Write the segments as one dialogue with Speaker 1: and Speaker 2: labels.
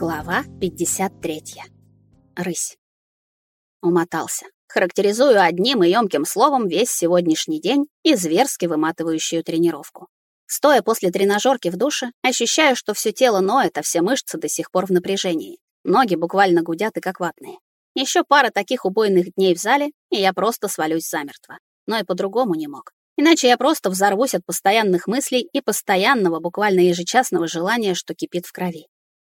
Speaker 1: Глава 53. Рысь. Умотался. Характеризую одним и ёмким словом весь сегодняшний день и зверски выматывающую тренировку. Стоя после тренажерки в душе, ощущаю, что все тело ноет, а все мышцы до сих пор в напряжении. Ноги буквально гудят и как ватные. Еще пара таких убойных дней в зале, и я просто свалюсь замертво. Но и по-другому не мог. Иначе я просто взорвусь от постоянных мыслей и постоянного, буквально ежечасного желания, что кипит в крови.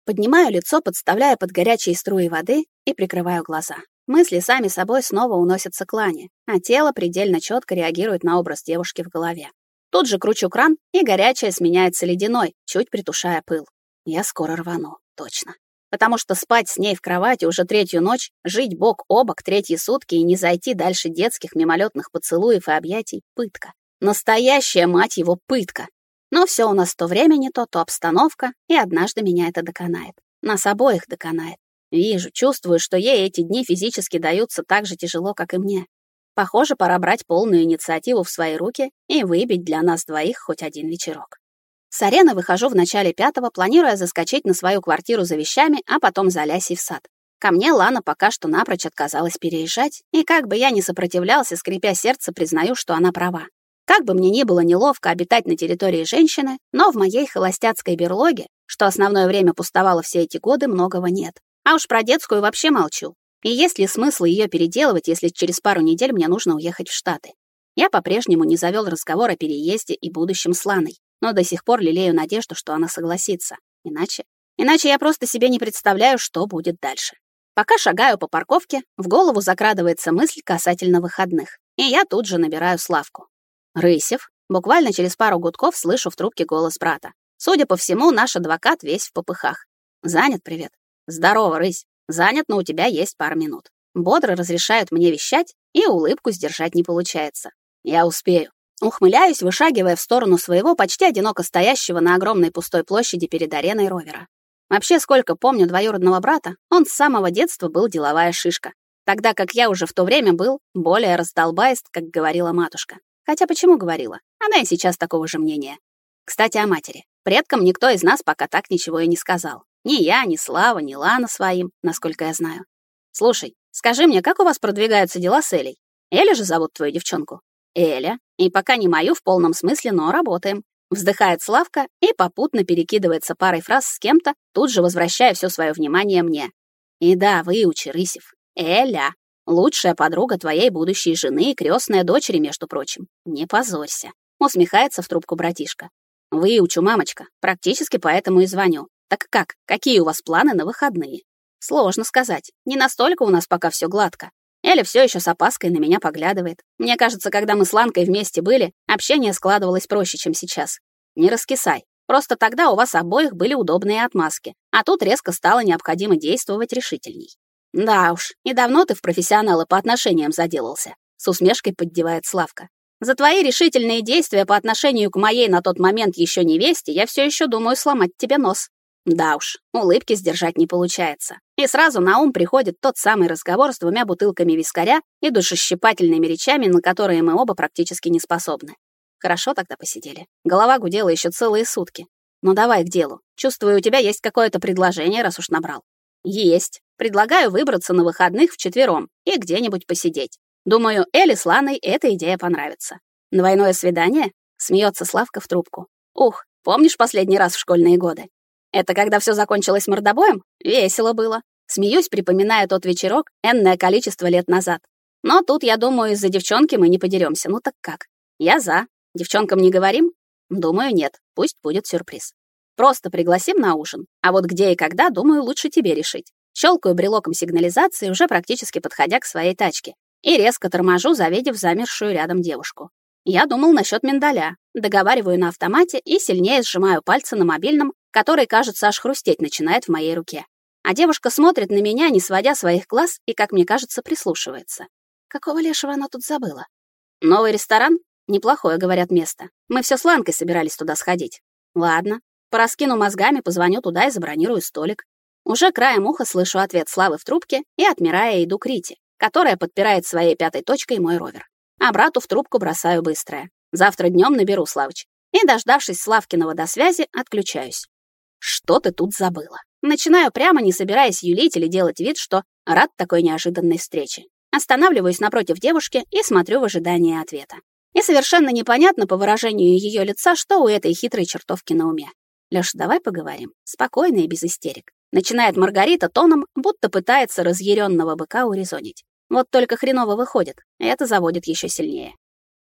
Speaker 1: Поднимаю лицо, подставляя под горячие струи воды и прикрываю глаза. Мысли сами собой снова уносятся к Лане, а тело предельно четко реагирует на образ девушки в голове. Тут же кручу кран, и горячее сменяется ледяной, чуть притушая пыл. Я скоро рвану, точно. Потому что спать с ней в кровати уже третью ночь, жить бок о бок третьи сутки и не зайти дальше детских мимолетных поцелуев и объятий — пытка. Настоящая, мать его, пытка. Но все у нас то время не то, то обстановка, и однажды меня это доконает. Нас обоих доконает. Вижу, чувствую, что ей эти дни физически даются так же тяжело, как и мне. Похоже, пора брать полную инициативу в свои руки и выбить для нас двоих хоть один вечерок. С арены выхожу в начале пятого, планируя заскочить на свою квартиру за вещами, а потом за Лясей в сад. Ко мне Лана пока что напрочь отказалась переезжать, и как бы я ни сопротивлялся, скрипя сердце, признаю, что она права. Как бы мне ни было неловко обитать на территории женщины, но в моей холостяцкой берлоге, что основное время пустовало все эти годы, многого нет. А уж про детскую вообще молчу. И есть ли смысл ее переделывать, если через пару недель мне нужно уехать в Штаты? Я по-прежнему не завел разговор о переезде и будущем с Ланой, но до сих пор лелею надежду, что она согласится. Иначе... Иначе я просто себе не представляю, что будет дальше. Пока шагаю по парковке, в голову закрадывается мысль касательно выходных, и я тут же набираю Славку. Рысев. Буквально через пару гудков слышу в трубке голос брата. Судя по всему, наш адвокат весь в попыхах. Занят, привет. Здорово, рысь. Занят, но у тебя есть пару минут. Бодро разрешают мне вещать, и улыбку сдержать не получается. Я успею. Ухмыляюсь, вышагивая в сторону своего почти одиноко стоящего на огромной пустой площади перед ареной ровера. Вообще, сколько помню двоюродного брата, он с самого детства был деловая шишка, тогда как я уже в то время был более раздолбайст, как говорила матушка. Хотя почему говорила? Она и сейчас такого же мнения. Кстати, о матери. Предкам никто из нас пока так ничего и не сказал. Ни я, ни Слава, ни Лана своим, насколько я знаю. Слушай, скажи мне, как у вас продвигаются дела с Элей? Эля же зовут твою девчонку? Эля. И пока не мою в полном смысле, но работаем. Вздыхает Славка и попутно перекидывается парой фраз с кем-то, тут же возвращая все свое внимание мне. И да, выучи, Рысев. Эля. Лучшая подруга твоей будущей жены и крестная дочери, между прочим. Не позорься. Усмехается в трубку братишка. Выучу, мамочка. Практически поэтому и звоню. Так как, какие у вас планы на выходные? Сложно сказать. Не настолько у нас пока все гладко. Эля все еще с опаской на меня поглядывает. Мне кажется, когда мы с Ланкой вместе были, общение складывалось проще, чем сейчас. Не раскисай. Просто тогда у вас обоих были удобные отмазки, а тут резко стало необходимо действовать решительней. Да уж, и давно ты в профессионалы по отношениям заделался, с усмешкой поддевает Славка. За твои решительные действия по отношению к моей на тот момент еще невесте я все еще думаю сломать тебе нос. Да уж, улыбки сдержать не получается. И сразу на ум приходит тот самый разговор с двумя бутылками вискаря и душещипательными речами, на которые мы оба практически не способны. Хорошо тогда посидели. Голова гудела еще целые сутки. Ну давай к делу. Чувствую, у тебя есть какое-то предложение, раз уж набрал. Есть. Предлагаю выбраться на выходных вчетвером и где-нибудь посидеть. Думаю, Элли с Ланой эта идея понравится. Двойное свидание? Смеется Славка в трубку. Ух, помнишь последний раз в школьные годы? Это когда все закончилось мордобоем? Весело было. Смеюсь, припоминая тот вечерок энное количество лет назад. Но тут, я думаю, из-за девчонки мы не подеремся. Ну так как? Я за. Девчонкам не говорим? Думаю, нет. Пусть будет сюрприз. Просто пригласим на ужин. А вот где и когда, думаю, лучше тебе решить. Щелкаю брелоком сигнализации, уже практически подходя к своей тачке, и резко торможу, завидев замершую рядом девушку. Я думал насчет миндаля. Договариваю на автомате и сильнее сжимаю пальцы на мобильном, который, кажется, аж хрустеть начинает в моей руке. А девушка смотрит на меня, не сводя своих глаз, и, как мне кажется, прислушивается. Какого лешего она тут забыла? Новый ресторан? Неплохое, говорят, место. Мы все с Ланкой собирались туда сходить. Ладно. Пораскину мозгами, позвоню туда и забронирую столик. Уже краем уха слышу ответ Славы в трубке и, отмирая, иду к Рите, которая подпирает своей пятой точкой мой ровер. А брату в трубку бросаю быстрое. Завтра днем наберу Славыч. И, дождавшись Славкиного до связи, отключаюсь. Что ты тут забыла? Начинаю прямо, не собираясь юлить или делать вид, что рад такой неожиданной встрече. Останавливаюсь напротив девушки и смотрю в ожидании ответа. И совершенно непонятно по выражению ее лица, что у этой хитрой чертовки на уме. Лёш, давай поговорим. Спокойно и без истерик. Начинает Маргарита тоном, будто пытается разъяренного быка урезонить. Вот только хреново выходит. Это заводит еще сильнее.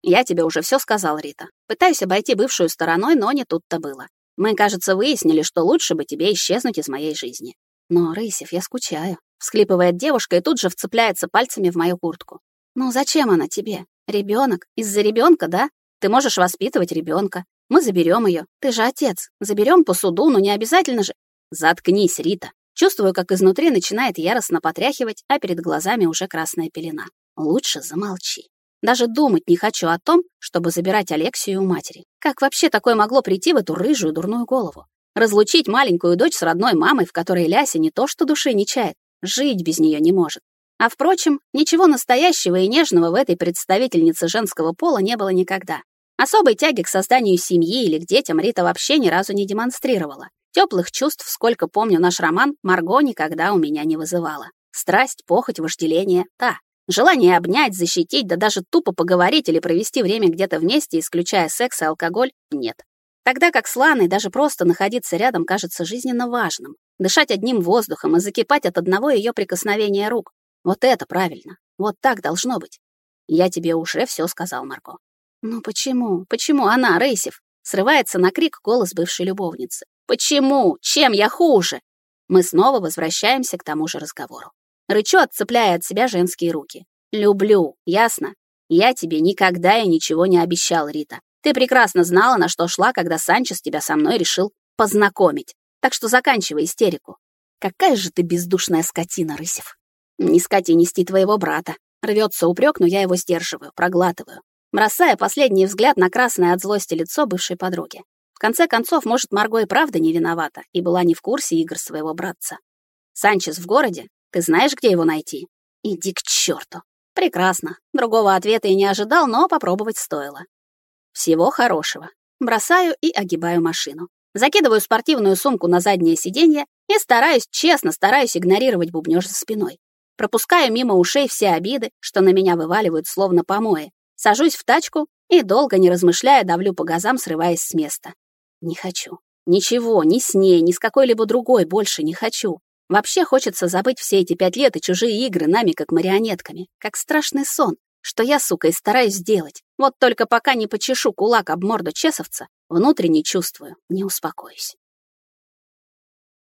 Speaker 1: Я тебе уже все сказал, Рита. Пытаюсь обойти бывшую стороной, но не тут-то было. Мы, кажется, выяснили, что лучше бы тебе исчезнуть из моей жизни. Но, Рысев, я скучаю. Всхлипывает девушка и тут же вцепляется пальцами в мою куртку. Ну зачем она тебе? Ребенок? Из-за ребенка, да? Ты можешь воспитывать ребенка. Мы заберем ее. Ты же отец. Заберем по суду, но не обязательно же. Заткнись, Рита. Чувствую, как изнутри начинает яростно потряхивать, а перед глазами уже красная пелена. Лучше замолчи. Даже думать не хочу о том, чтобы забирать Алексию у матери. Как вообще такое могло прийти в эту рыжую дурную голову? Разлучить маленькую дочь с родной мамой, в которой Ляся не то что души не чает, жить без нее не может. А впрочем, ничего настоящего и нежного в этой представительнице женского пола не было никогда. Особой тяги к созданию семьи или к детям Рита вообще ни разу не демонстрировала. Теплых чувств, сколько помню наш роман, Марго никогда у меня не вызывала. Страсть, похоть, вожделение — та. Желание обнять, защитить, да даже тупо поговорить или провести время где-то вместе, исключая секс и алкоголь — нет. Тогда как с Ланой даже просто находиться рядом кажется жизненно важным. Дышать одним воздухом и закипать от одного ее прикосновения рук. Вот это правильно. Вот так должно быть. Я тебе уже все сказал, Марго. «Ну почему? Почему она, Рейсев?» Срывается на крик голос бывшей любовницы. «Почему? Чем я хуже?» Мы снова возвращаемся к тому же разговору. Рычу, отцепляя от себя женские руки. «Люблю, ясно? Я тебе никогда и ничего не обещал, Рита. Ты прекрасно знала, на что шла, когда Санчес тебя со мной решил познакомить. Так что заканчивай истерику. Какая же ты бездушная скотина, Рысев. Не скотинести твоего брата. Рвется упрек, но я его сдерживаю, проглатываю бросая последний взгляд на красное от злости лицо бывшей подруги. В конце концов, может, Марго и правда не виновата и была не в курсе игр своего братца. Санчес в городе? Ты знаешь, где его найти? Иди к черту. Прекрасно. Другого ответа и не ожидал, но попробовать стоило. Всего хорошего. Бросаю и огибаю машину. Закидываю спортивную сумку на заднее сиденье и стараюсь, честно стараюсь игнорировать бубнёж за спиной. Пропускаю мимо ушей все обиды, что на меня вываливают словно помои, Сажусь в тачку и, долго не размышляя, давлю по газам, срываясь с места. Не хочу. Ничего, ни с ней, ни с какой-либо другой больше не хочу. Вообще хочется забыть все эти пять лет и чужие игры нами как марионетками, как страшный сон, что я, сука, и стараюсь сделать. Вот только пока не почешу кулак об морду чесовца, внутренне чувствую, не успокоюсь.